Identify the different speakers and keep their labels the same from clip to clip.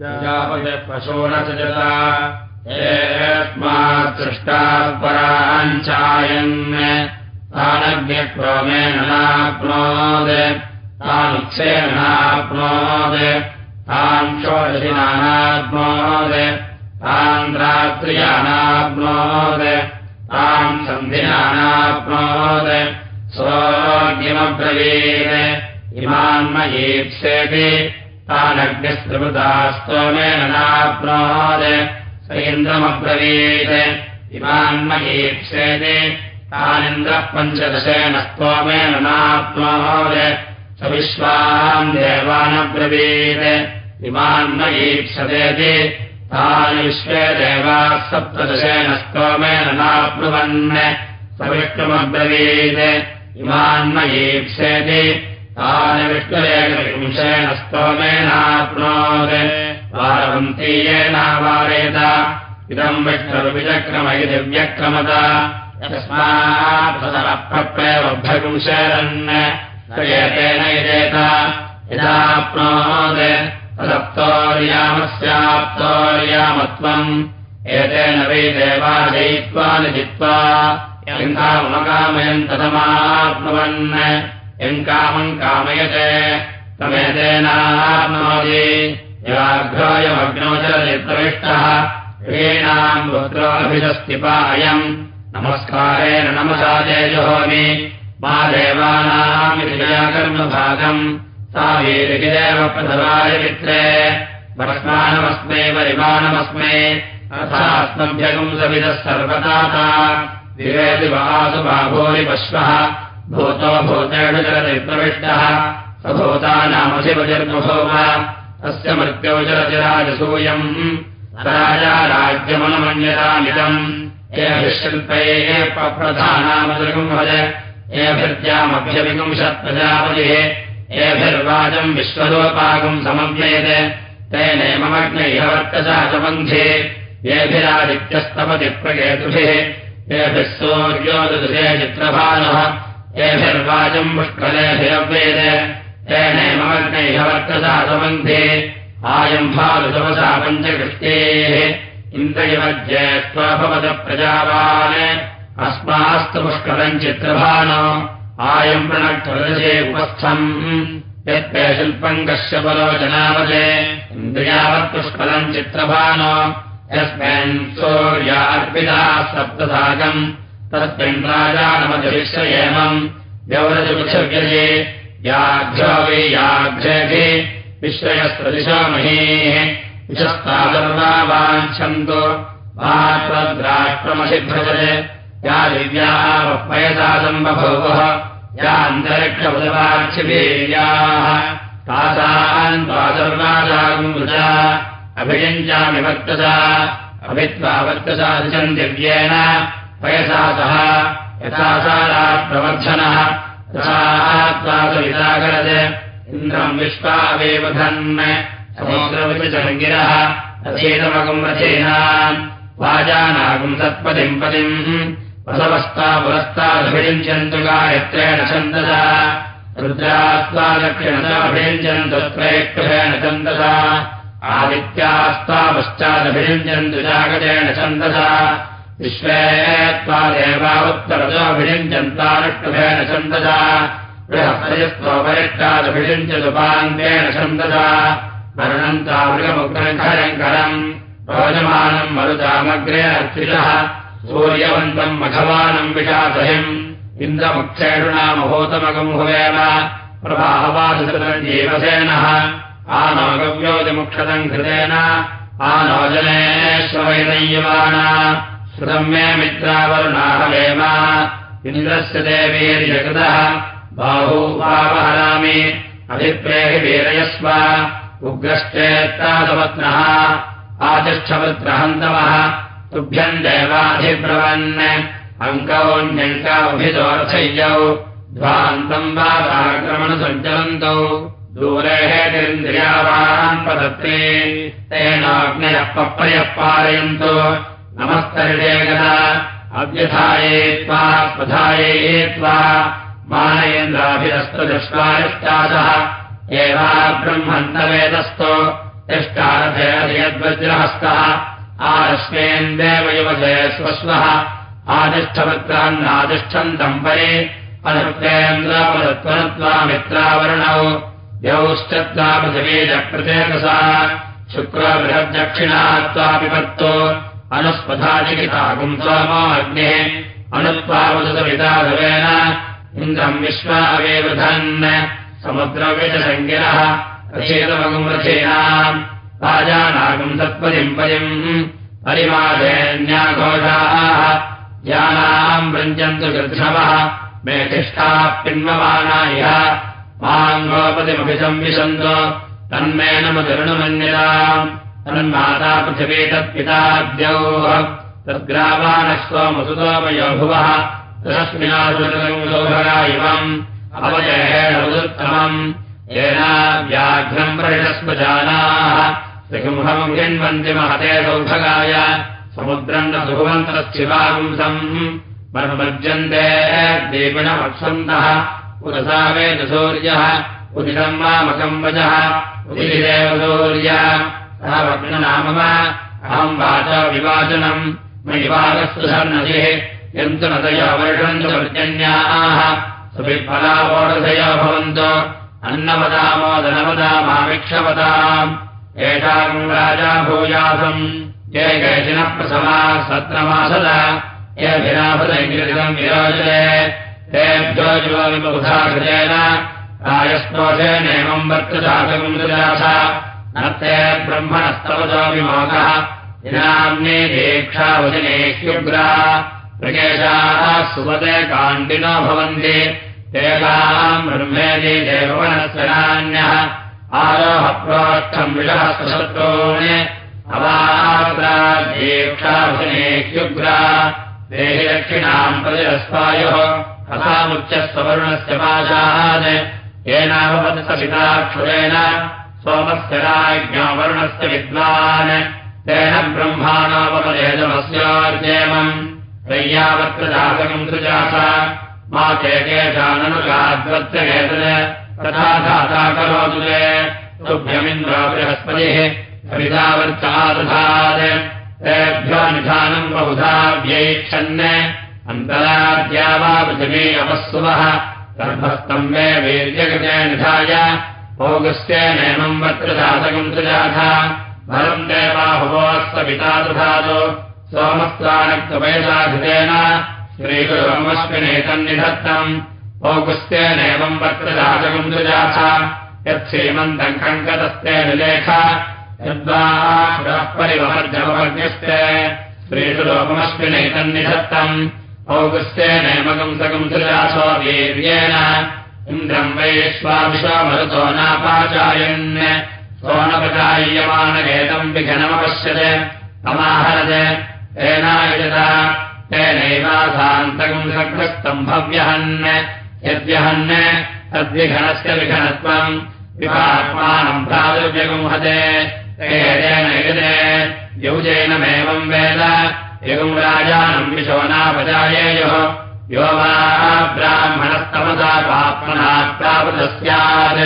Speaker 1: पशूनसजता एस्मात्सृष्टा पराञ्चायन् तानग्निक्रोमेण नाप्नोद् तानुत्सेन नाप्नोद् तान् षोडशिनानाप्नोद् तान् रात्र्यानाप्नोद् तान् सन्धिनानाप्नोद् स्वोग्यमब्रवीत् इमान्मयीप्सेति तानग्निस्त्रिवृता स्तोमेन नाप्नोद् स इन्द्रमब्रवीत्। इमान्मयीप्सेति तानिन्द्रः पञ्चदशेन स्तोमेन नाप्नोद् स विश्वान् देवानब्रवीत्। इमान्मयीप्सतेति तानि विश्वे देवाः सप्तदशेन स्तोमेन नाप्नुवन्। स विष्णुमब्रवीत् इमान्मयीप्सेति तानि विष्णुरेकविंशेन स्तोमेनाप्नोत् वारवन्तीयेनावारेत इदम् विष्णुर्विचक्रम इति व्यक्रमत यस्मात्प्रप्रेवभ्यगुंशरन् एतेन यजेत। यदाप्नोत् तदप्तोर्यामस्याप्तोर्यामत्वम् एतेन वै देवादयित्वानि जित्वा यङ्कामकामयम् तदमाप्नुवन् यम् कामम् कामयते। तमेतेनाप्नोति याघ्रोऽयमग्नोचरनिप्रविष्टः हीणाम् रुद्रोऽभिजस्तिपा अयम् नमस्कारेण नमसा तेजहोमि मा देवानामिति कर्मभागम् सा अथास्मभ्यगम् सविदः सर्वदाता। दिवेति वासु बाभोरि पश्वः भूतो भूतेषु चरति प्रविष्टः स भूतानामधिपतिर्बभूव तस्य मृत्यो चरति राजसूयम् राजा राज्यमनुमन्यतामिदम् एभिशिल्पैः प्रधानामदृगम् भज एभिर्जामभ्यविगुंशत्प्रजापतिः एभिर्वाजम् विश्वलोपाकम् तेनेमग्नैः वर्तसा च बन्धे येभिरादित्यस्तपति प्रकेतुभिः येभिः सूर्योदृशे चित्रभानः येभिर्वाजम् पुष्कलेभिरव्येते तेनेमग्नैः वर्तसा च बन्धे आयम् भालुतमसा पञ्चकृष्टेः। इन्द्रयव ज्येष्ठभवदप्रजावान् अस्मास्तु पुष्करम् चित्रभान। आयम् प्रणक्षदशे उपस्थम्। यत्ते शिल्पम् कश्यपलोचनावते इन्द्रियावत् पुष्कलम् चित्रभान। यस्मिन् सूर्या अर्पिता तस्मिन् व्यवरजपृच्छव्यजे याघ्रो वै याघ्रेभि विश्रयस्त्रदिशामहीः। विशस्ता सर्वा वाञ्छन्तु मात्वद्राष्ट्रमसिभ्रजते या दिव्याः अन्तरिक्षबुधवार्चिवीर्याः तासान् त्वासर्वादागम् वृजा। अभियुञ्जामि वर्तसा अभित्वा वर्तसा दिशम् दिव्येन पयसा सह यथा सा राष्ट्रवर्धनः तथा त्वासविदाकरत् इन्द्रम् विश्वावेवधन् समुद्रविचङ्गिरः रथेतमगम् रथेनाम् वाजानागम् सत्पदिम् पदिम् वसवस्ता पुरस्तादभिषिञ्चन्तु गायत्रेण छन्दसा रुद्रास्त्वा दक्षिणताभिषिञ्चन्तु त्रैष्ठेन छन्दसा आदित्यास्ता पश्चादभिषिञ्चन्तु जागतेन छन्दसा विश्वे त्वा देवा उत्तरतोऽभिषिञ्चन्तानुष्टुभेन छन्दसा। बृहस्पतिस्त्वपरिष्टादभिषिञ्चतु पान्तेन छन्दसा। वर्णन्तामृगमुग्रङ्करम् रोजमानम् मरुतामग्रे अर्थिषः सूर्यवन्तम् मघवानम् विषासहिम् इन्द्रमुक्षेषुणामभूतमगम् हुवेम प्रभाहवासृतम् जीवसेनः आनोगव्योतिमुक्षतम् कृतेन आनोजनेश्ववैनय्यमाना मे मित्रावरुणाहवेम इन्द्रस्य देवीर्यकृतः। बाहूपावहरामि अभिप्रेहि वीरयस्व। उग्रश्चेत्तादवत्नः आतिष्ठवृत्रहन्तवः। तुभ्यम् देवाधिब्रवन्। अङ्कौण्यङ्काभिदोऽर्थय्यौ ध्वान्तम् वादाक्रमणसञ्चलन्तौ दूरे हेतिरिन्द्रियावान् पदत्ते तेनाग्नयः पप्रयः पारयन्तु नमस्तरिडेगदा अव्यथायेत्वा स्वधायेत्वा मानयेन्द्राभिरस्तु दृष्ट्वायश्चासः एवा ब्रह्मन्तवेदस्तो। यद्वज्रहस्तः आरश्मेन् देवयुवजय स्वश्वः आदिष्ठवत्रान्नादिष्ठन्तम् परे अनुत्रेन्द्रपदत्वनत्वा मित्रावर्णौ यौश्चत्वा पत्तो। अनुस्पधाचिकितागुम् सोमो अग्निः अनुत्वावसुतमिताधवेन इन्द्रम् विश्वा अवेवृधन् समुद्रविषसङ्गिरः रचेतमगुम् रथेनाम् राजानागुम् सत्पदिम् पदिम् परिमाधेन्याघोषाः ज्ञानाम् वृञ्जन्तु गृध्रवः मेधिष्ठाः पिन्वमाना इह माम् गोपतिमपि संविशन्तो तन्मेन मधुरणमन्यताम् तन्माता पृथिवी तत्पिताद्यौः तद्ग्रावाणः स्वमसुतोमयो भुवः तस्मिनासुरसौभगा इवम् अवजहेणमुदुत्तमम् येन व्याघ्रम् प्रहितस्मजानाः त्रिगुंहम् हिन्वन्ति महते सौभगाय समुद्रम् न सुभवन्तरशिवागुंसम् मर्मज्यन्ते दीपिणमक्षन्तः उदसावेन सूर्यः उदितम् मामकम् वचः उदिदेव सूर्य नाम अहम् वाच विवाचनम्। मयिवागस्तु सर्णजिः यन्तु नदयो वर्षन्तु पर्जन्याः। सुविफलावोढधयो भवन्तु। अन्नवदामोदनवदामामिक्षवदाम् एषाम् राजा भूयासम्। ये केचिनः प्रसमाः सत्रमासद यभिनाभदम् विरोचते तेभ्यो युवविबुधा कृतेन रायस्तोषेणेमम् वर्तदाकम् दुराथ न ते ब्रह्मणस्तवतो विमोकः दिनाम्ने दीक्षावचनेह्युग्रा प्रकेशाः सुपदे काण्डिनो भवन्ति। तेषाम् ब्रह्मेति देववनस्य नान्यः आरोहप्रोष्ठम् विषः सुशत्रूणि अवात्रा दीक्षावचनेह्युग्रा देहि दक्षिणाम् प्रतिरस्वायोः कथामुच्चस्वरुणस्य पाशान् येनावपत्सपिताक्षुरेण सोमस्य राज्ञावरुणस्य विद्वान्। तेन ब्रह्माणावपदेशमस्यार्जेमम् रय्यावत्रदासकम् सृजास मा चेकेशाननुगाद्वत्रवेतन् तथा धाता करोतु ते। तुभ्यमिन्द्रो बृहस्पतिः कवितावर्चादधात् तेभ्यो निधानम् बहुधा व्यैच्छन् अन्तराद्या वा पृथिवी अपःसुवः गर्भस्तम् मे वीर्यकृते निधाय भोगस्येनेमम् वत्रदासकम् सृजाथ भरम् देवाहुवोऽस्तपिता दधातु सोमस्तानक्तवयसाधितेन श्रीगुरुमस्मिनेतन्निधत्तम् भोगस्येनेमम् वत्रदासकम् सृजाथ यत्श्रीमन्तम् कङ्कतस्ते निलेख। यद्वा परिवर्जमवर्ग्यस्ते श्रीषु सृजासो वीर्येण। इन्द्रम् वैश्वाविश्वमरुतो नापाचायन्। सोनपचाय्यमानगेतम् विघनमपश्यत् तेनायुजत। तेनैवासान्तकम् सकृस्तम् भव्यहन्। यद्यहन् तद्विघनस्य विघनत्वम्। तेन युजते यौजेनमेवम् वेद यगुम् राजानम् विशोनापजायेयोः यो वा ब्राह्मणस्तमसा पाप्मना प्रापृतः स्यात्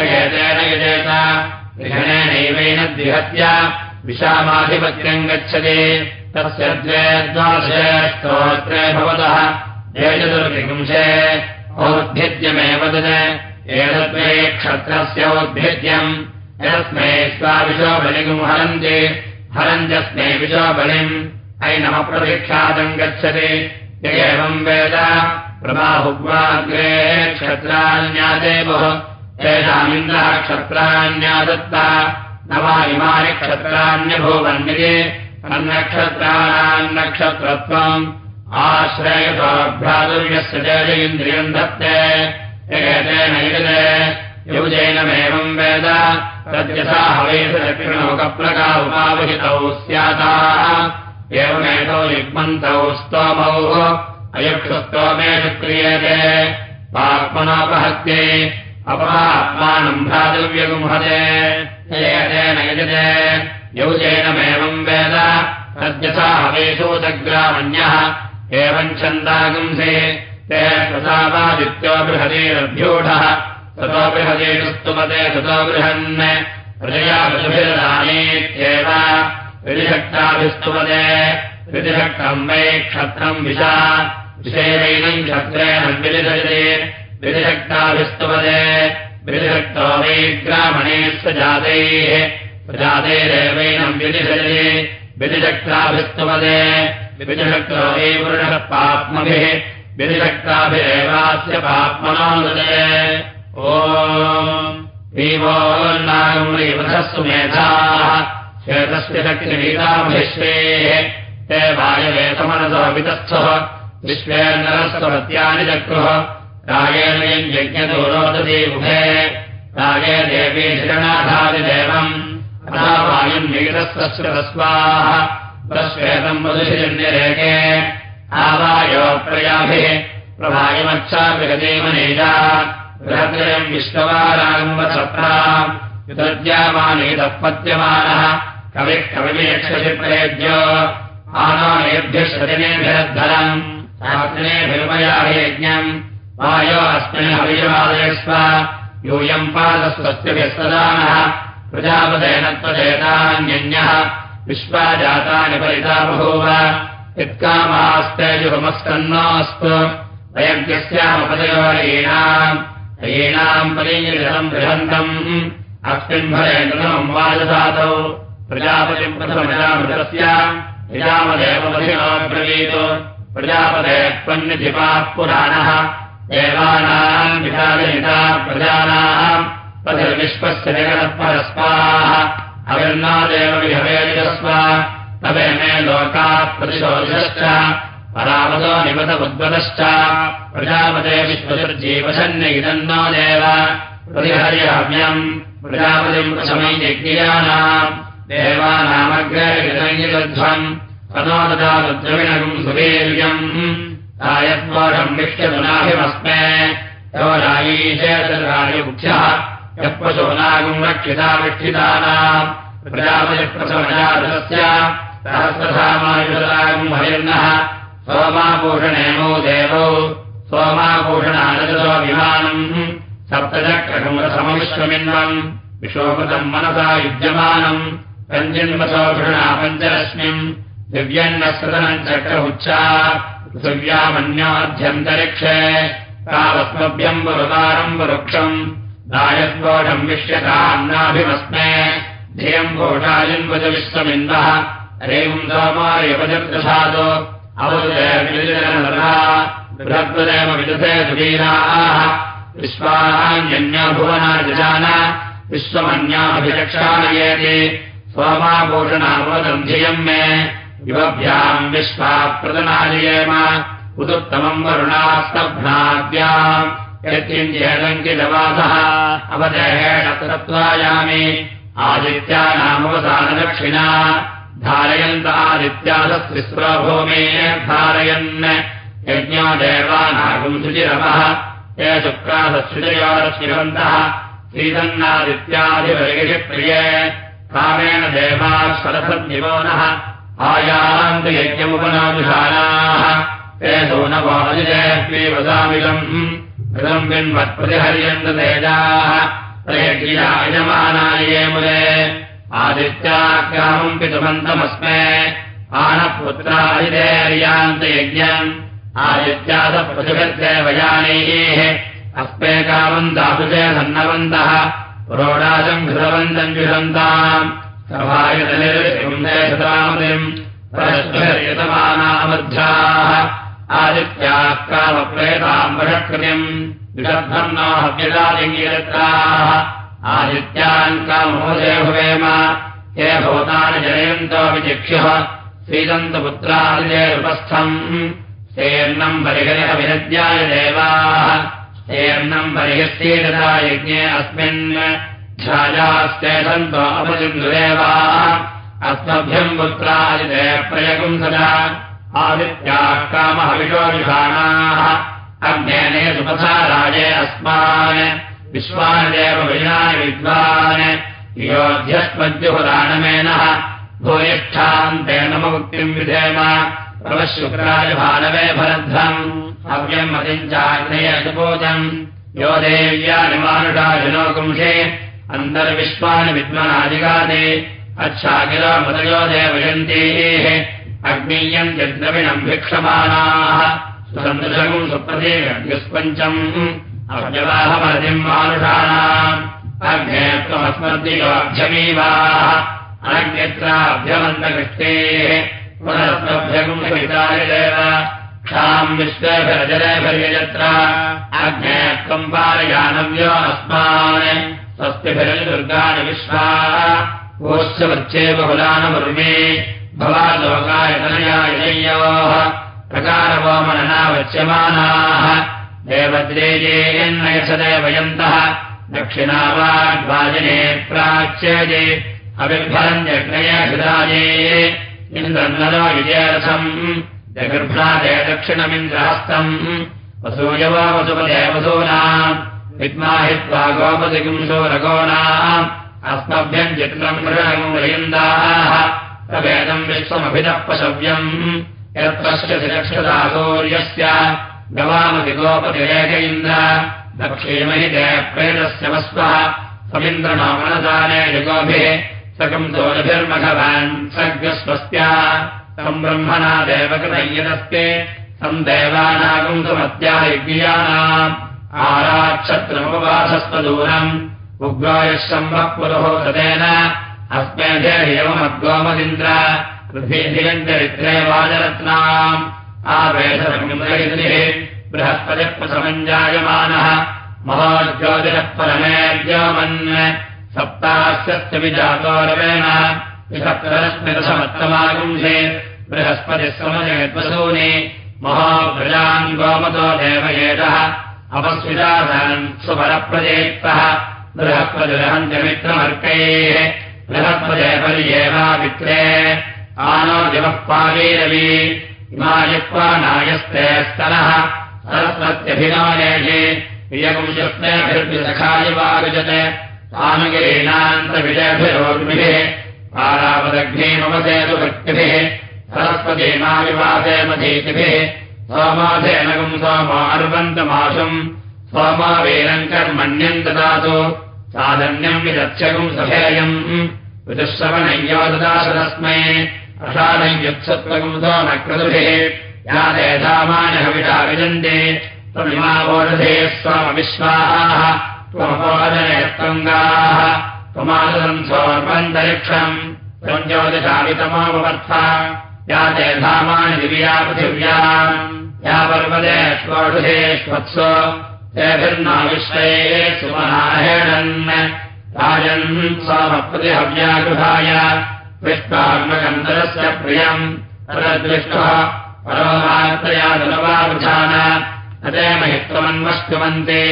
Speaker 1: एतेन यजेत। विघनेनैवेन द्विहत्य। विशामाधिपत्यम् गच्छति। तस्य द्वे द्वादशे स्तोत्रे भवतः जयचतुर्विपुंशे औद्भिद्यमेव तत्। एतद्वे क्षत्रस्योद्भिद्यम् यस्मै स्वाविशो बलिगुम् हरन्ति। हरन्त्यस्मै विशो बलिम् ऐनमप्रतीक्षादम् गच्छति। य एवम् वेद प्रमाहुग्वाग्रे क्षत्राण्यादेवः तेषामिन्द्रः क्षत्राण्यादत्ता न वा इमानि क्षत्राण्यभूवन्निति तन्नक्षत्राणाम् नक्षत्रत्वम् आश्रयभ्रातुर्यस्य जय इन्द्रियम् धत्ते एतेन युजते युजेनमेवम् वेद। तद्यथा हवेशदक्षिणोकप्रका उपावहितौ स्याताः एवमेतौ युग्मन्तौ स्तोमौ अयुक्षस्तोमेषु क्रियते पाप्मनोपहत्ये अपरात्मानम् भ्रातव्यगुंहते। एतेन यजते। यौजेनमेवम् वेद। तद्यथा हवेशोदग्रामण्यः एवम् छन्दागुंसे ते प्रसावादित्यो बृहदेरभ्यूढः ततो बृहदेषु स्तुमते ततो बृहन्। प्रजया पशुभिरदानीत्येव विधिशक्ताभिस्तुपदे विधिशक्तम् वै क्षत्रम् विशा। विषयैनम् क्षत्रेण विलिधते विधिशक्ताभिस्तुपदे विधिशक्तो वै ग्रामणेश्व जातैः। प्रजातेरेवैनम् विधिधते विधिशक्ताभिस्तुपदे विधिशक्तो वै पुरुषः पाप्मभिः। विधिशक्ताभिरेवास्य पाप्मनो ीवोन्नागम्रीवधस्तु मेधाः श्वेतस्य शक्तिमीतामहिष्वेः ते वायवेतमनसो वितस्थः। विश्वेन्द्रस्वत्यानि चक्रुः। रागेण यज्ञतो रोदति मुखे रागे देवी शरणाधादिदेवम् अथा वायुम् नीतस्तस्य तस्वाः प्रश्वेतम् मधुशिजन्यरेके आवायो प्रयाभिः। प्रभायमच्छाभिगतीमनेजा बृहत्रयम् विश्ववारागम्बसत्रा युतद्यामानेतः पत्यमानः कविः आनानेभ्यः शतिनेभिरद्धरम् शास्त्रिनेभिर्मयाभियज्ञम् वायो अस्मिन् हविषवादयस्व यूयम् पादस्वस्तिभिः सदानः प्रजापदेन त्वदेतान्यन्यः विश्वाजातानि परिता बभूव यत्कामास्ते जुगमस्कन्नास्तु वयज्ञस्यामपदयोरीणाम् येनाम् परीयम् बृहन्तम् अस्मिन् भरेन्द्रम् वाजसातौ प्रजापतिम् प्रथमजामृतस्य विरामदेवमधिनाब्रवीत् प्रजापदे त्वन्निधिपाः पुराणः। देवानाम् विचारयिता प्रजानाम् पथिर्विश्वस्य परस्पाः। अविर्नादेव विहवेजस्व तवे मे लोकात् प्रतिशोधश्च परामदो निमतमुद्वतश्च प्रजापते विश्वसुर्जीवसन्न इदन्नो देव। प्रतिहर्यहव्यम् प्रजापतिम् देवानामग्रयध्वम् तनो ददाद्रविणकम् सुवीर्यम् रायत्वरम् विष्यतुनाभिमस्मे यो रायीशेतरायमुख्यः यः पशूनागम् रक्षिता विक्षितानाम् प्रजापतिप्रसमजातस्य सहस्रधामायुषदागम् हरिर्नः सोमाभूषणेमो देवौ सोमाभूषणानजसो विमानम् सप्तचक्रसमविश्वमिन्वम् विशोकृतम् मनसा युज्यमानम् पञ्जिन्वसोभृणा पञ्चरश्मिम् दिव्यन्नसृतनम् चक्रमुच्चा पृथिव्यामन्याध्यन्तरिक्षे कावस्मभ्यम् वरुतारम् वरुक्षम् दायद्वोढम् विश्यतान्नाभिमस्मे धियम् घोषायन्वज विश्वमिन्दः रेवम् सोमार्यपजर्दशादो बृहद्वदेव विदधे सुवीराः विश्वान्यभुवनाजान विश्वमन्याभिलक्षालयेति सोमाभूषणावदन्ध्ययम् मे। युवभ्याम् विश्वाप्रदनालयेम उदुत्तमम् वरुणास्तभ्नाद्याम् यत्किञ्चेदङ्किलवासः अवदेहेण तत्त्वायामि। आदित्यानामवसानदक्षिणा धारयन्त आदित्यासस्त्रिस्वभूमे धारयन्। यज्ञो देवानागम् शुचिरवः ये शुक्रासशुचयोरश्रिवन्तः श्रीदन्नादित्यादिवर्गिषिप्रिये कामेण देवाः सरसद्निवो नः। आयान्तु यज्ञमुपनानुशालाः ते सूनवाजिजेऽस्मि वदामिदम् हृदम् विन्वत्प्रतिहर्यन्त तेजाः। प्रयज्ञायजमानाय ये मुले आदित्याग्रामम् पितुमन्तमस्मे। आनःपुत्रादिदेर्यान्तयज्ञम् आदित्यासः प्रतिभद्देवयानेः अस्मे कामम् दातुजे सन्नवन्तः पुरोडाचम् घृतवन्तम् विहन्ताम् सभायतनिर्विशतामतिम् परस्परयतमानामध्याः आदित्याः कामप्रेताम् हव्यदालिङ्गिरत्राः आदित्यान् कामोदे भवेम हे भवतानि जनयन्तोऽपि चिक्ष्युः श्रीदन्तपुत्रादिजेरुपस्थम् सेर्णम् परिहरिह विनद्याय देवाः एर्णम् परिहस्तीरता यज्ञे अस्मिन् ध्यायास्ते सन्तो अपचिन्दुरेवाः अस्मभ्यम् पुत्रादिते प्रयगुंसद आदित्याः कामहविषो विषाणाः अग्नेने सुपथा राजे अस्मान्। विश्वानेव विषाणि विधेम। प्रवशुक्राय भानवे भरध्वम् हव्यम् अतिम् चाग्नेयसुपूजम् यो देव्यानिमानुषाजनो कुंसे अन्तर्विश्वानि विद्मनादिगादे अच्छाकिलो मुदयो देवयन्तेः। अग्नीयम् यद्रविणम् भिक्षमाणाः। सुसन्दृशम् सुप्रतीयुस्पञ्चम् अव्यवाहमतिम् मानुषाणाम्। अग्ने त्वमस्मद्योऽभ्यमीवाः अनग्न्यत्राभ्यमन्तकृष्टेः पुनरस्मभ्यगुंसवितायदेव क्षाम् विश्वभिरजलेभिर्यजत्र। अग्ने त्वम् पालयानव्यो अस्मान्। स्वस्तिभिरजदुर्गाणि विश्वा। गोश्चवच्चे बहुलानमुर्मे भवालोकायतनयाययोः प्रकारवोमननावच्यमानाः। देवद्रेजेयन्नयसदेवयन्तः दक्षिणा वाग्वाजिने प्राच्यजे। अविर्भरन्यग्नयहृदाये इन्द्रन्नरो विजयरथम् जगर्भ्रादे दक्षिणमिन्द्रहस्तम् वसूयवो वसुपदे वसूनाम् विद्माहित्वा गोपतिगुंसो रघोनाम् अस्मभ्यम् चित्रम् मृगमुरयन्दाः तवेदम् विश्वमभितः पशव्यम् यत्रस्य रक्षता सूर्यस्य गवामति गोपतिरेक इन्द्र दक्षिणमहिते प्रेतस्य वस्वः समिन्द्रणो मनदाने युगोभिः सकम् दोरभिर्मघवान् सर्गस्वस्त्या तम् ब्रह्मणा देवकृतय्यदस्ते तम् देवानागुन्तमत्यायज्ञानाम् आराक्षत्रमुपवासस्वदूरम् उग्रायः सम्भः पुरोहोतेन अस्मे देह्यवमद्गोमदिन्द्र पृथ्वीधिगम् चरित्रे वाजरत्नाम्। आवेशसमिन्द्रयतिः बृहस्पतिप्रसमञ्जायमानः। महोज्योतिरः परमेद्योमन् सप्तास्यस्य विजातोरवेण विसप्तरस्मिरसमत्तमागुंसे बृहस्पतिः समजयद्वसूनि महाभृजान् गोमतो देवयेतः अपस्वितान् सुपरप्रजेक्तः बृहस्पतिरहन्त्यमित्रमर्कैः बृहस्पतिपर्येवामित्रे आनो दिवः पावीरवि इमायक्वा नायस्ते स्तनः सरस्वत्यभिनोयेः इयगुंशस्तेभिर्विसखायवागजते स्वानुगिरीणान्तविजयभिरोग्मिभिः पारापदग्नीमवसेतु भक्तिभिः सरस्वतीमाविवासे मधीतिभिः सोमाधेनगम् सोमो अर्वन्तमाशुम् सोमावीरम् कर्मण्यम् ददातु साधन्यम् विदक्षगुम् सभेयम् विदुःश्रवणय्यो ददातु तस्मै अषाढयुत्सत्त्वगम् सोमक्रतुभिः या देधामानहविषा विजन्ते त्वमिमावोषधे स्वामविश्वाः त्वमादम् सोर्वन्तरिक्षम् त्वम् ज्योतिषावितमोपवर्थ या ते धामानि दिव्या पृथिव्याम् या पर्वते ष्वोषधेष्वत्सो तेभिर्ना विश्वे सुमनाहेणन् राजन् सोमप्रतिहव्यागृहाय विष्टात्मकन्दरस्य प्रियम् तदद्विष्टः परोमात्रया दलवावृधान अते महित्वमन्वष्टुमन्ते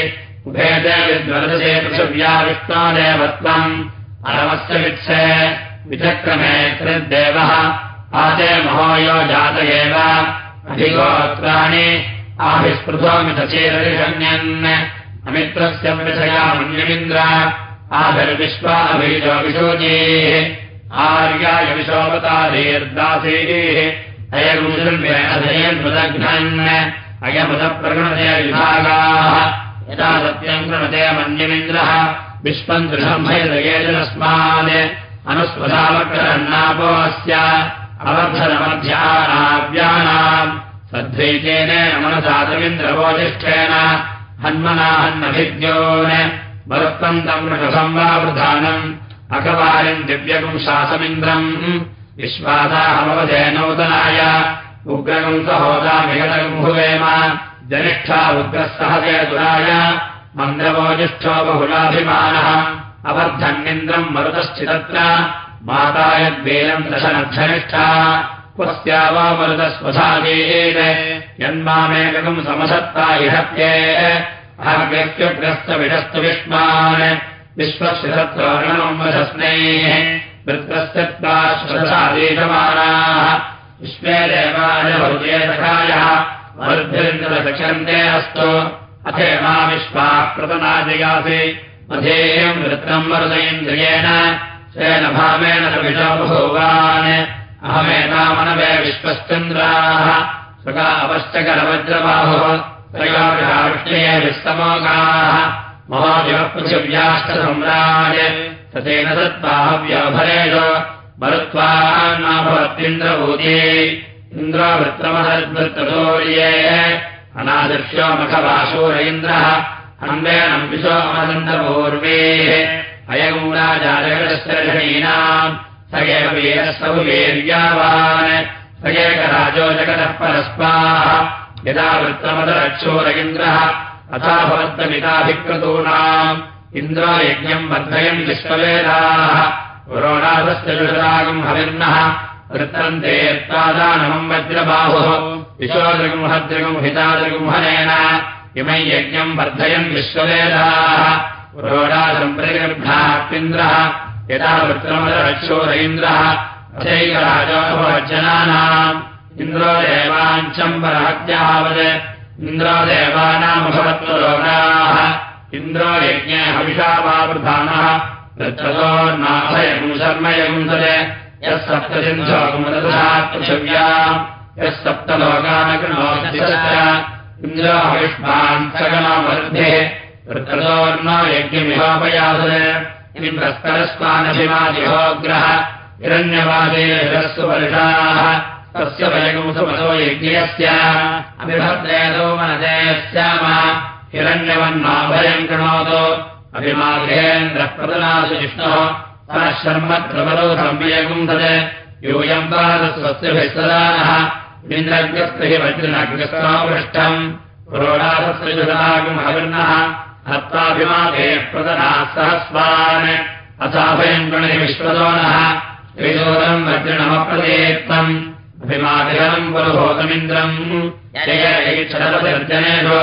Speaker 1: उभेते विद्वरदसे पृथिव्या विष्णोदेवत्वम् अरमस्य वित्से विचक्रमे त्रिदेवः। आते महोयो एव अधिगोत्राणि आभिस्पृथोमितचेररिषण्यन् अमित्रस्य विषया मन्यमिन्द्र। आभिर्विश्वा अभिजो विशोचेः। आर्याय विशोपताधीर्दासीः अयगुरुदघ्नन् अयमुदप्रगणते विभागाः यदा सत्यम् कृणते मन्यमिन्द्रः विश्वम् दृढम्भयदयेजनस्मान् अनुस्वधावक्रन्नापोऽस्य अवर्धनमध्यानाव्यानाम्। सद्वैतेन मनसातमिन्द्रवोजिष्ठेन हन्मना हन्नभिज्ञोन्। मरुत्पन्तम् ऋषसंवावृधानम् अकवारिम् दिव्यगुम् शासमिन्द्रम्। विश्वासाहमवधे नूतनाय। उग्रगम् सहोदामिगतगम् भुवेम जनिष्ठा उग्रः सहसे दुराय मन्द्रवोजिष्ठो बहुलाभिमानः अवर्धन्निन्द्रम् मरुतश्चिदत्र माता यद्वेलम् दशनद्धनिष्ठा पुस्या वा मरुतस्वधादेन यन्मामेकम् समसत्ता इहत्ये अहव्यक्त्यग्रस्तविडस्तु विष्मान् विश्वशिरत्रोणमस्नेः वृत्रस्य त्वाश्वसादेशमानाः विश्वे देवानभुजेतकायः मरुद्भिर्न्दलक्षन्ते अस्तु। अथे मा विश्वाः प्रतनाजयासि मधेयम् वृत्रम् मरुदयेन्द्रियेण स्वेन भावेन विषो बभूवान्। अहमेतामनवे विश्वश्चन्द्राः। त्रयोविष्णये विस्तमोगाः महादिवः पृथिव्याष्टसम्राज सतेन सत्त्वाहव्यभरेण मरुत्वा नाभवत्तिन्द्रभूते इन्द्रावृत्रमहद्वृत्तशौर्ये अनादृश्यो मखवाशूर इन्द्रः। अन्वेणम् विशोमदन्तपूर्वेः अयम् राजाजगदशर्षणीनाम् स एव वीरस्तौ वीर्यावान्। स एकराजो जगतः परस्पाः। यदा वृत्तमदरक्षोर इन्द्रः। अथा भवत्तमिताभिक्रतूनाम् इन्द्रो यज्ञम् वर्धयन् विश्ववेदाः। पुरोणाथस्य जुषरागम् हविर्नः वृत्तन्तेत्पादानमम् वज्रबाहुः। विशोदृगुंहद्रगुम् हितादृगुंहनेन इमै यज्ञम् वर्धयन् विश्ववेदाः। पुरोडासम् प्रतिगर्भात्विन्द्रः यदा अथैकराजोभवज्जनानाम् इन्द्रो देवाञ्चम् परहत्यावत् इन्द्रो देवानामभवत्वरोगाः इन्द्रो यज्ञे हविषावावृधानः तत्ततोर्नाथयगुम् यः सप्तसिन्धोगुमदधात्पृथिव्या यः सगणमर्धे तत्ततोर्न यज्ञमिहोपयासत् इन्द्रस्तरस्मानभिमादिहोग्रह हिरण्यवादे वर्षाः। तस्य यज्ञस्य अभिभद्रेदो मनसे स्याम हिरण्यवन्नाभयम् प्रदनासु विष्णोः सः शर्मत्रबलो संवियगुंसत् यूयम् पादस्वस्यभिः सदानः इन्द्रग्रस्तु हि वज्रनग्रस्वापृष्टम् पुरोडासस्यजुषागम् हविर्नः। हत्वाभिमागेः प्रदनाः सहस्वान्। अथाभयम् गणि विश्वदोनः श्रीदोरम् वज्रणमप्रदेत्तम् अभिमादिहरम् पुरुभूतमिन्द्रम् जनेषु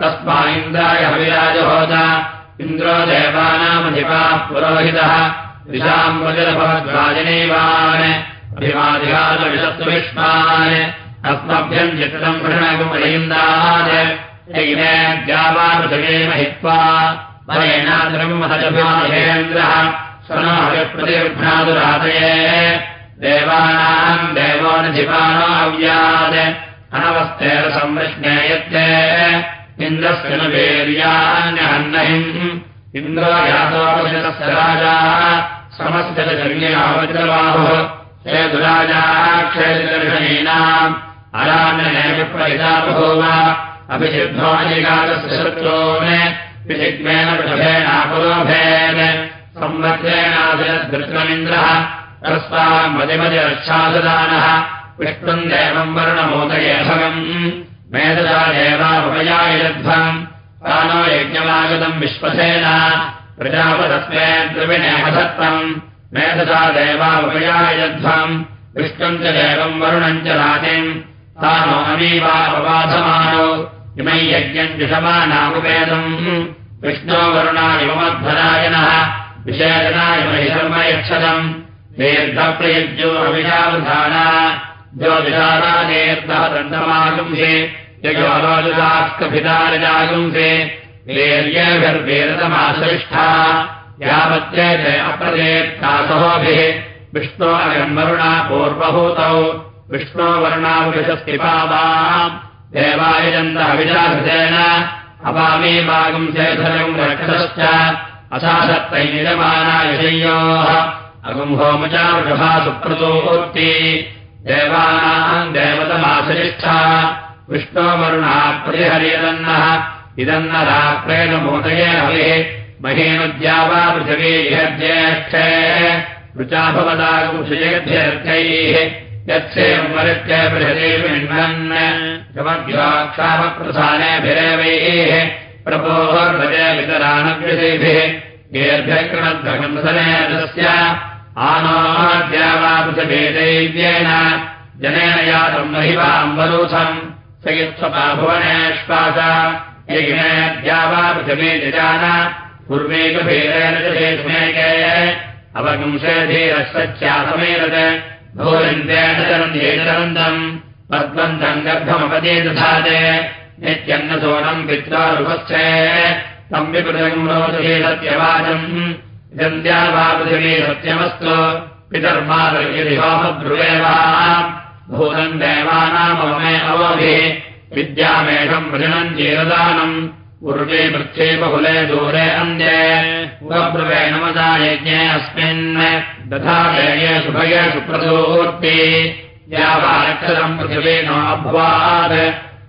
Speaker 1: तस्मा इन्द्राय हविराजहोत। इन्द्रो देवानामधिपाः पुरोहितः विशाम् अभिमादिहारविशत्वविष्मान् अस्मभ्यम् चित्रम् यज्ञावापृथिवे महित्वा वरेणाद्रह्महजभिमाहेन्द्रः स्वनो हविप्रतिर्घ्नादुरातये देवानाम् देवोऽनधिपानाव्यात् अनवस्थेरसंविष्णेयत्ते इन्द्रस्य न वीर्यान्यहन्नहिम् इन्द्रो यातोपशतस्य राजा समस्य जन्यावज्रबाहुः हे दुराजाः क्षेत्रदर्शनीनाम् अरान्यनैविप्रहिता बभूव अभिषिद्धोऽनिगातस्य शत्रून् विषिग्मेन वृषभेणापुरोभेन् संवत्रेणाभिरद्धृत्रमिन्द्रः तस्मान्मदिमदिरक्षासदानः विष्णुम् देवम् वर्णमोदये भगम् मेधजा देवापयायध्वम् प्राणो यज्ञमागतम् विश्वसेन। प्रजापदस्मे द्रविणेहधत्तम् मेधजा देवापयायध्वम् विष्णुम् च देवम् वरुणम् च रातिम् तानो अमीवापबाधमानो इमै यज्ञम् जुषमानामुपेदम् विष्णो वरुणानिमध्वरायणः विषयजनाय महिधर्म यच्छदम्। दीर्घप्रयुज्यो अभिजावधाना ज्योतिषारादेर्दः दण्डमागुंसे यजोरोजदास्कभिदारजागुंसे वीर्यभिर्वीरतमासविष्ठा यावत्ये अप्रदेत्तासहोभिः विष्णो अगन्मरुणा पूर्वभूतौ। विष्णो वर्णाविशस्तिपावाम् देवायजन्तहविषाभिषेण अपामे वागुंसेधनम् रक्षश्च असाधत्तैनिजमानायशय्योः अगुम्होमुचा वृषभा सुप्रतोत्ति देवानाम् देवतमासरिष्ठा विष्णोवरुणः प्रतिहरियदन्नः इदन्नराप्रेण मोदये हविः महीनुद्यावा पृथिवी इहज्येष्ठे रुचा भवदागुंशयेभ्यर्थैः यत्सेवम् वरित्य बृहदेविण्वन् जमभ्याक्षामप्रसानेभिरेवैः प्रपोर्भजे वितराणव्यसेभिः गेर्भ्यकृणध्वंसनेदस्य आनोद्यावापृथभेदैव्येन जनेन यातम् महिवाम्बरूथम् स यत्स्वपा भुवनेष्वास यज्ञेद्यावापृथिवे जजान पूर्वेकभेदेन च शेषमेके अवगुंसेधीरश्वच्यासमेरत् भूरिन्देन चरन्ध्येतरन्दम् पद्मन्तम् गर्भमपदे दधाते। नित्यन्नसोनम् पित्रारुपस्थे तम् विपृतम् रोदे सत्यवाचम् इदन्त्यावापृथिवे सत्यमस्तु। पितर्मादर्यदिहोमध्रुवेवा भूतम् देवानामवमे अवोभिः। विद्यामेषम् वृजनम् जीरदानम् पूर्वे वृक्षे बहुले दूरे अन्ये उपब्रुवे नमदा यज्ञे अस्मिन्। तथा जये सुभये सुप्रदूर्ति या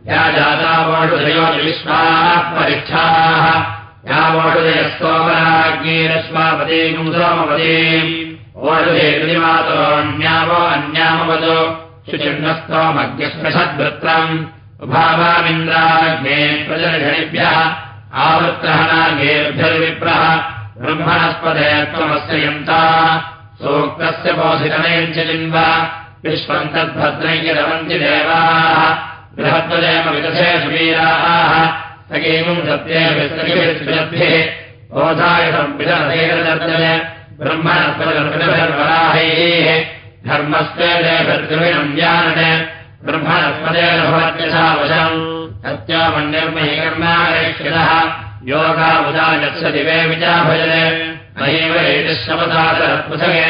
Speaker 1: या जाता वोषुधयो विश्वाः परिच्छाः। या वोषुधयस्तोमराज्ञीरश्वापतीम् सोमपतीम् ओषुधेमातोऽन्यावो अन्यामवदो शुचिर्नस्त्वामग्निस्पृषद्वृत्रम् उभावामिन्द्राग्ने प्रजर्षणिभ्यः आवृत्रहनागेभ्यर्विप्रः ब्रह्मणस्पदे त्वमस्य यन्ता। सूक्तस्य बोधितमेऽञ्जलिन्व विश्वम् तद्भद्रैरवन्ति देवाः। जानन् ब्रह्मणस्पदेन भवत्यथा वशम् सत्यामन्यर्मैकर्मारेक्षितः योगाबुदायस्य दिवे विचाभजने नैव एतश्रमदातरत्पृथगे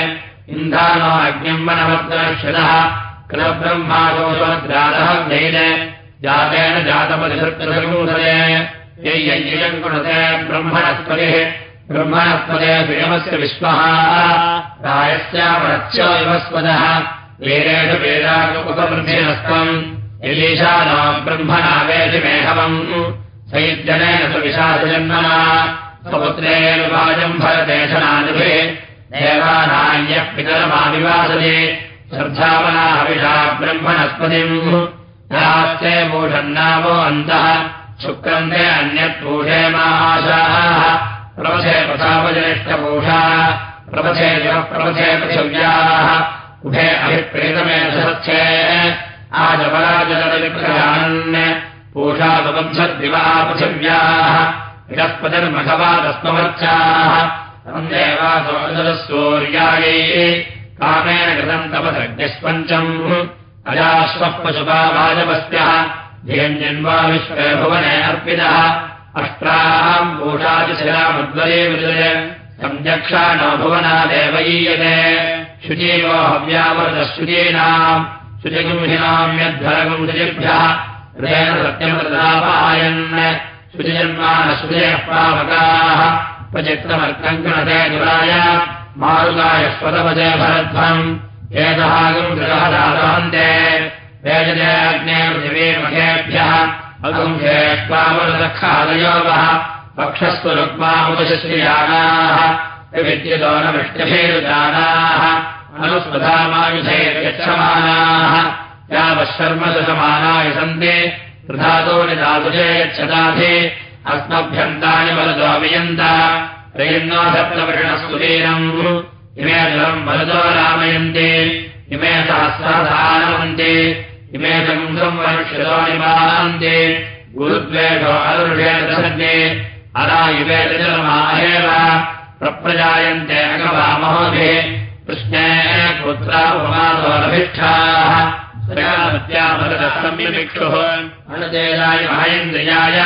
Speaker 1: इन्धानो अग्निम् वनवद्रक्षितः कृतब्रह्मादोषोद्रातः जैन जातेन जातपतिसृत्तसङ्गूसरे यय्यम् कुणते ब्रह्मणस्पतिः ब्रह्मणस्पदे श्रियमस्य विश्वः। रायस्यामरत्यो विवस्पदः वेदेषु वेदानुपवृद्धिरस्तम् यलीशानो ब्रह्मणावेशिमेहवम् सैद्यनेन सुविशासजन्मना स्वपुत्रेणुवाजम् भरदेशनानुभिः देवानान्यः पितरमाविवासते। श्रद्धावनाहविषा ब्रह्मणस्पतिम्। नास्ते मूषन्नामो अन्तः। शुक्रम् ते अन्यत्पूषे माशाः प्रवथे प्रतापजनिष्ठपूषा प्रवथे प्रवथे पृथिव्याः। उभे अभिप्रेतमेधसत्ये आजपराजलविप्रजानन् पूषादबन्धद्विवा पृथिव्याः। विरस्पतिर्मघवादस्मवर्चाः देवासोर्यायै कामेन कृतम् तपसज्ञस्पञ्चम् अजाश्वः पशुपावाजपस्त्यः। धियञ्जन्वा विश्वे भुवने अर्पितः अष्ट्राम् पूषादिशिरामद्वये विजय सञ्जक्षा न भुवना यद्धरगुम् शुचिभ्यः हृदयेन सत्यमृदापायन् शुचिजन्मानशुचयः पावकाः। उपचित्रमर्कङ्कणते दुराय। मारुकाय स्वतपदे भरध्वम्। एतहागम् गृहः दादान्ते वेजते अग्ने पृथिवीमुखेभ्यः अगुंहेष्वामृतखादयो वः पक्षस्व रुक्मामुपशिश्रियानाः विद्युतो न वृष्ट्यभेरुदानाः अनुस्पधामायुधैर्यच्छमानाः यावः शर्मदशमानाय सन्ति वृधातो निदातुजे यच्छदाधि अस्मभ्यन्तानि वरदो वियन्त प्रयन्नो धप्तवृणस्तुलीनम् इमे जलम् वरदो रामयन्ति इमे सहस्रधानवन्ति इमे सङ्घम् वरुष्यतो निवान्ति गुरुद्वेषो अदृशेन दशन्ति अरा इमे जलमा एव। प्रप्रजायन्ते अगवामहोभिः कृष्णे पुत्रापमादोरभिष्ठाः सम्यमिक्षुः अनुदेयाय महेन्द्रियाय।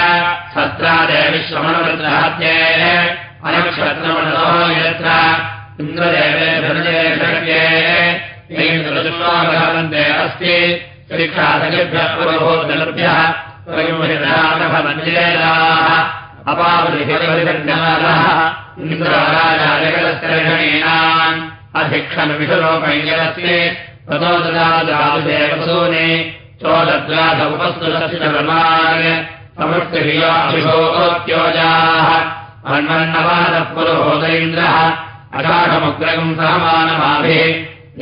Speaker 1: अनक्षत्रमणो यत्र। इन्द्रदेवे इन्द्रजुष्माभवन्ते अस्ति श्रीक्षादकेभ्यः पुरोहोदलभ्यः स्वयंहिराभवञ्जेलाः अपावलिहिरिहरिजन्यमानः इन्द्रराजाजगदस्कर्षणीनाम् अधिक्षणविषुरोपैजलस्ति ततो ददादेवसूनि चोदद्राध उपस्तुतर्मान् समृष्टिभियोऽभिभोत्योजाः अन्वन्नवादः पुरोहोदैन्द्रः अषाढमुग्रगम् सहमानमाभिः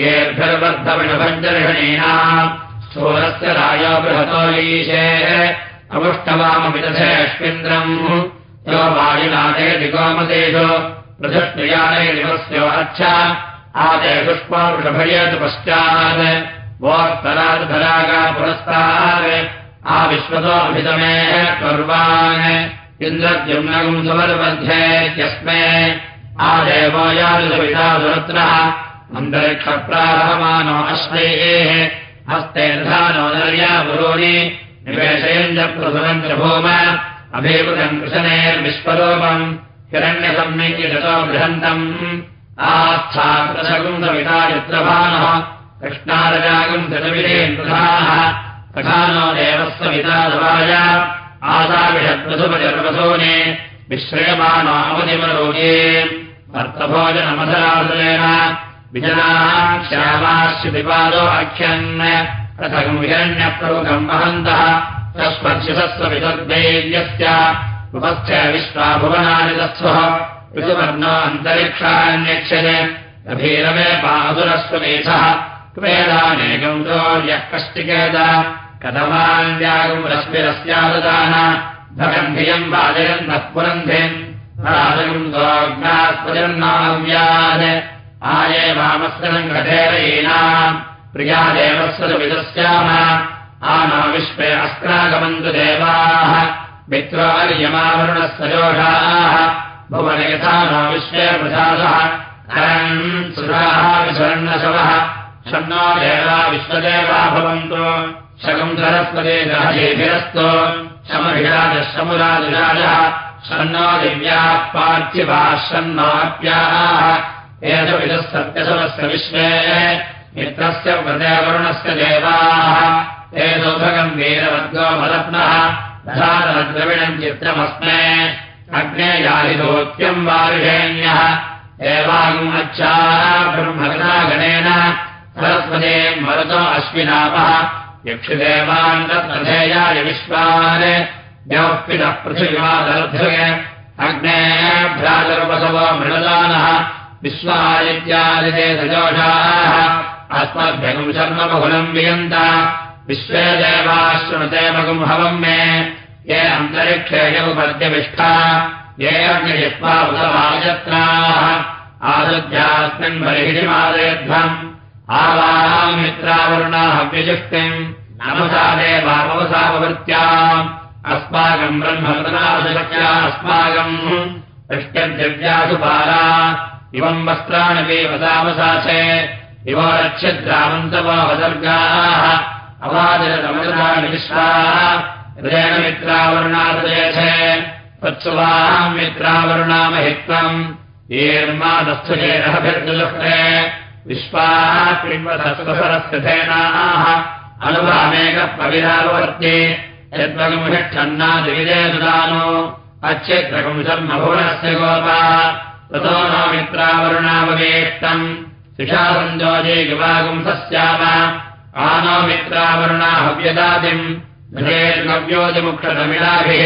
Speaker 1: येभ्यर्वर्धविषभञ्जर्षणीनाम् शूरस्य राजा बृहतो ईशे अमुष्टवामपितथेष्मिन्द्रम् यो वायुनादे दिगोमतेषु पृथक्याने दिवस्यो अच्छ आदे पुष्पा वृषभयत् पश्चात्। वोत्तराधरागा पुरस्तात् आविश्वतोऽभितमे पर्वान् इन्द्रद्युम्नगम् समर्बध्येत्यस्मे आदेवो यादुसविता हस्ते धानो नर्या च प्रसुरम् च भूम अभिवृतम् कृशनेर्विश्वरूपम् हिरण्यसम्यक्तो बृहन्तम्। आस्थाकृशकुन्दविता चित्रभानः कृष्णारजागम् धनविरेन्द्राः कथानो देवस्य विताधवाय आदाविषद्वसुपजर्वसूने विश्रयमाणावधिमरोगे। भर्तभोजनमधरासुलेन विजनाश्यामाश्युतिपादो आख्यन् रथगम् विहरण्यप्रमुखम् वहन्तः तस्मत्स्यविदद्वैर्यस्य उपस्य विश्वा भुवनानि तत्स्वः ऋतुवर्णो अन्तरिक्षान्यक्षते अभीरमे पादुरस्वमेधः क्वेदानेकम् चोर्यः कष्टिकेद कथमान्यागम् रश्मिरस्याददान भगन्धियम् वाजयन्तः पुरन्धिम् राजगम् सोऽग्नास्पजन्नाव्यान् आये वामस्करम् कठेरयीनाम् प्रिया देवस्वविदस्याम आना विश्वे अस्त्रागमन्तु देवाः। मित्रोर्यमावरुणस्य जोषाः। भुवन यथा नो विश्वे प्रसादः सुराः विस्वर्णशवः षण्णो देवा विश्वदेवा भवन्तु। शकम् सरस्वते दहेभिरस्तु शमभिराजशमुराजराजः। षण्णो दिव्याः पार्थिवाः षण्णाप्याः एतविदः सत्यशवस्य विश्वे मित्रस्य व्रतवरुणस्य देवाः एतोभगम् वीरवर्गो मलप्नः द्रविणम् चित्रमस्मे। अग्ने याहितोत्यम् वारुषेण्यः। एवागुमच्छाः ब्रह्मगणागणेन सरस्वते मरुतो अश्विनापः यक्षुदेवान्तधेयाय विश्वान्। व्यवपितः पृथिवादर्भृग अग्नेभ्राजर्वसवो मृगदानः विश्वादित्यादिते सजोषाः अस्मद्भ्यगुम् शर्मबहुलम् वियन्त। विश्वे देवाश्रमते मगुम् हवम् मे। ये अन्तरिक्षे यौपद्यविष्ठा ये अग्निजित्वा उदवायत्राः आदुध्यास्मिन् बलिहिमादयध्वम् आवामित्रावरुणाः व्यजुष्टिम् नमसा देवापवसापवृत्त्याम् अस्माकम् ब्रह्मवदनाशक्त्या अस्माकम् दृष्ट्यद्यव्यासु पारा इवम् वस्त्राणि वदावसाचे इव रक्षद्रामन्तवावदर्गाः अवादिरतमृतानि विश्वाः हृदयेन मित्रावरुणादयेथे तत्सुवाहम् मित्रावरुणामहित्वम् येर्मादस्थुजेरहभिर्दुलुष्टे विश्वाः पिण्वसरस्य धेनाः अनुभामेकपविरावर्त्ये यद्वगुंहिष्ठन्नादिविदे दुदानो अच्छेत्रगुंसर्मभुवनस्य गोपा ततो न मित्रावरुणाववेष्टम् शिषासञ्जोजे युवागुंसस्याम आनो मित्रावरुणा हव्यदादिम् घृतेर्नव्योजमुक्षतमिलाभिः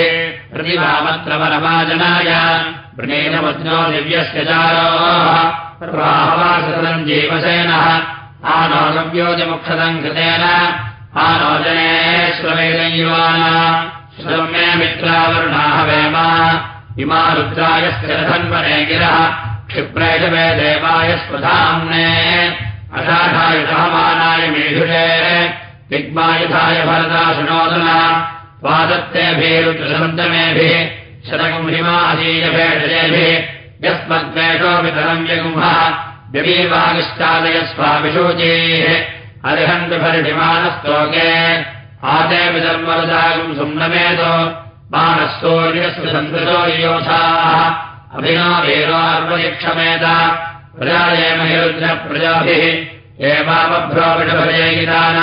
Speaker 1: प्रतिभामत्रवरमाजनाय। वृणेन मध्नो दिव्यस्य चारोः जीवसेनः आनो नव्योजमुक्षतम् कृतेन आनो जने श्रमेदम् युवाना श्रम्ये मित्रावरुणाः वेम इमा रुद्रायश्चरधन्वने गिरः क्षिप्रेण मे देवाय स्वधाम्ने अषाढायुषहमानाय मेधुषे, दिग्मायुधाय भरदाशुनोदना पादत्तेभिरुद्रसन्दमेभिः शतगुंहिमाधीयभेषजेभिः यस्मद्वेषो वितरम् व्यगुम्हः व्यवीवानिश्चादयस्वाभिषूचेः अर्हन्तु भरिमानस्तोके आते मानस्तोर्यस्य सन्ततो योधाः अभिना वीरोर्वयक्षमेत प्रजायेमहिरुद्रप्रजाभिः एवामभ्रोविषभजयगिदान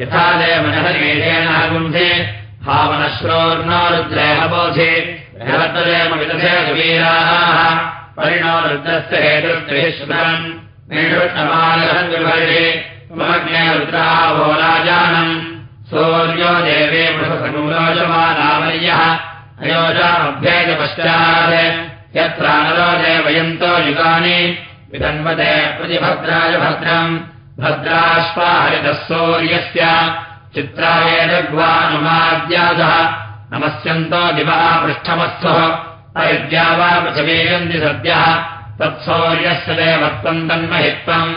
Speaker 1: यथा देवनहरेण गुन्धे भावनश्रोर्नो रुद्रेहबोधे जगत्तदेम विदधे वीराः परिणो रुद्रस्य हेतुस्त्रिः श्रुतम् निषुष्टमानहन्विभरे ममज्ञे रुद्रावो अयोजामभ्येज पश्चात् यत्रानरो देवयन्तो युगानि विधन्वते प्रतिभद्राय भद्रम् भद्राश्वाहरितः सूर्यस्य चित्रायेदग्वानुमाद्यादः नमस्यन्तो दिवः अविद्या वा पृथिवीयन्ति सद्यः तत्सौर्यस्य देवत्वम् तन्महित्वम्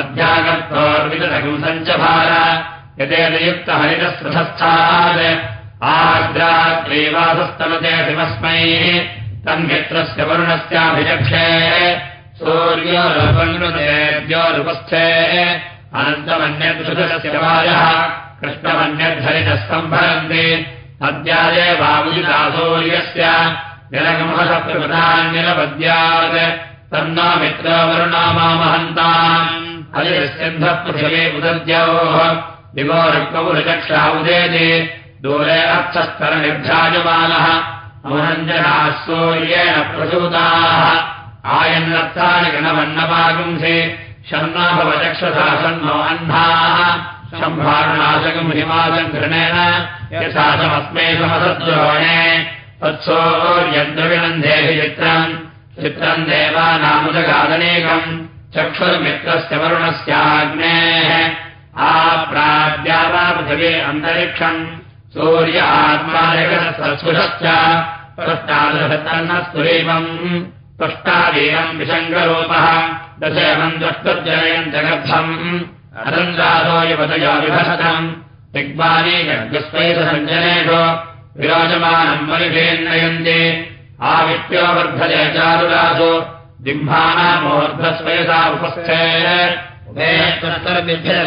Speaker 1: अध्यागत्वोर्विदधगुम् सञ्चभार यदेदयुक्तहरितस्पृथस्थात् आर्द्रात्रीवासस्तमते शिवस्मै तन्मित्रस्य वरुणस्याभिचक्षे सूर्योपङ्गृतेभ्योरुपस्थे अनन्तमन्यद्रुतस्य वायः कृष्णमन्यद्धरितः सम्भरन्ति अद्याये वामुजिता सूर्यस्य निरगमहसप्रकृतान्यनपद्यात् तन्ना मित्रवरुणामामहन्ताम् हरिस्यन्धः पृथिवे उदद्योः दिवो रक्मपुरचक्षा उदेति दूरे अर्थस्तरनिर्भ्राजमानः मनञ्जनाः सूर्येण प्रसूताः। आयन्नर्थानि गणवन्नपागुंसि शन्नाभवचक्षसा सन्नो अह्नाः सम्भारणाशकम् हिमासम् घृणेन यथासमस्मै समसद्रोणे। तत्सोर्यद्रविनन्देहि चित्रम् चित्रम् देवानामुदगादनेकम् चक्षुर्मित्रस्य वरुणस्याग्नेः। आप्राद्या वा पृथिवे अन्तरिक्षम् सूर्य आत्मादिकसत्सुषश्च पृष्टादशतन्नस्तुरीपम् पृष्टावीरम् विशङ्करूपः दशमम् द्रष्टुर्जयम् जगर्थम् अनन्दासो युवतयो विभस्तम्। दिग्बालीकस्वैतसञ्जनेषु विराजमानम् परिभेन्नयन्ति आवित्यो वर्धते चारुरासु। दिम्भानामोर्धस्वयसा उपस्थे।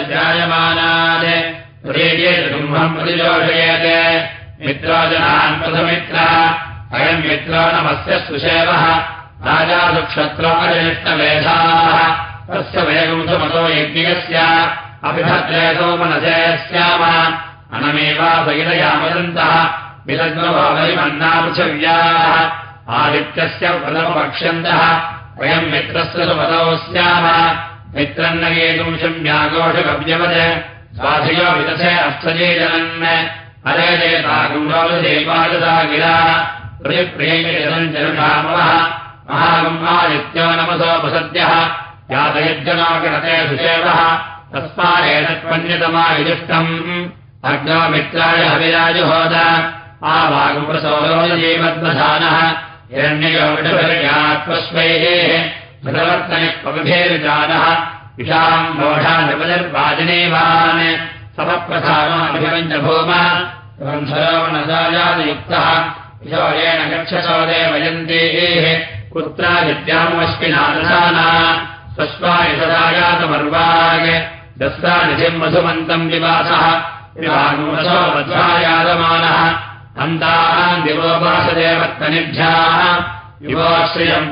Speaker 1: जायमानात् सिंहम् प्रतिजोषयेत्। मित्राजनान् प्रथमित्र। अयम् मित्रो नमस्य सुषेवः। राजासुक्षत्राजनिष्टवेधाः तस्य वेगुंसमतो यज्ञस्य अभिभद्रेतो मनसे स्याम। अनमेवासगिलयामदन्तः विलग्नभावैमन्नापृथिव्याः आदित्यस्य प्रथमपक्ष्यन्तः वयम् मित्रस्य सुपदौ स्याम। मित्रम् न येतुम् शम्याघोषगव्यवत् अर्थजे जनन् हरे चेताकुण्डोलदेवादसा गिरा जनुषामवः महागुम्हादित्यो नमसोपसद्यः यातयज्जनागणते सुषेवः तस्मादेतत्पन्यतमा युजुष्टम् अग्नो मित्राय हविराजुहोद आवागुप्रसौरोजीवद्वधानः हिरण्ययोगुटपर्यात्मस्वैः भगवर्तनिः पविभेरुजानः विषाम् मोढानिपनिर्वाजनेवान् समप्रधानाभिमञ्जभूम सरोवणदायादयुक्तः विशोरेण गच्छसो देवयन्तीः। कुत्रादित्यामश्विनादशाना स्वस्वाय सदायातमर्वाय दस्तानिधिम् मधुमन्तम् विवासः विवागुमसो वध्वायादमानः। अन्तान् दिवोपासदेवत्तनिभ्याः युवोश्रियम्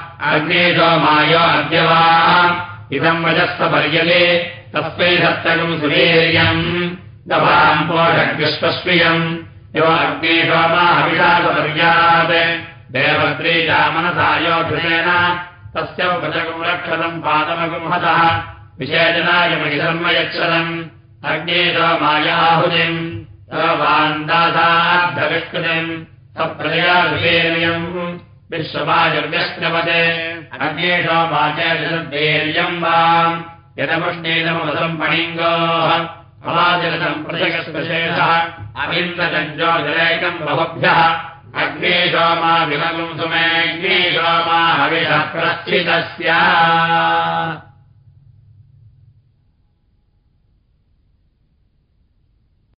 Speaker 1: अग्नेशो मायो अद्यवा। इदम् वजस्तपर्यले तस्मै हस्तकम् सुवीर्यम् दभाम् पोषग्विश्वस्मियम् यो अग्नेशो मा अभिषाकपर्यात् देवद्रीजामनसायो घृतेन तस्य उपजगम् रक्षतम् पादमगुंहतः विषेचनायमहिधर्म यच्छतम् अग्नेशो मायाहुतिम्। सर्वान्दासाद्धविष्कृतिम् सप्रजयाभिवेर्यम् विश्वमायुर्व्यश्नवते अन्येषो वाचर्यम् वा। यदमुष्णेदमवसम् पणिङ्गोः अवाचरतम् प्रजगस्पशेषः अविन्दजञ्जोजलैकम् बहुभ्यः अग्नेशो मा विमगुम् सुमेऽग्नेशो मा हविषः प्रस्थितस्य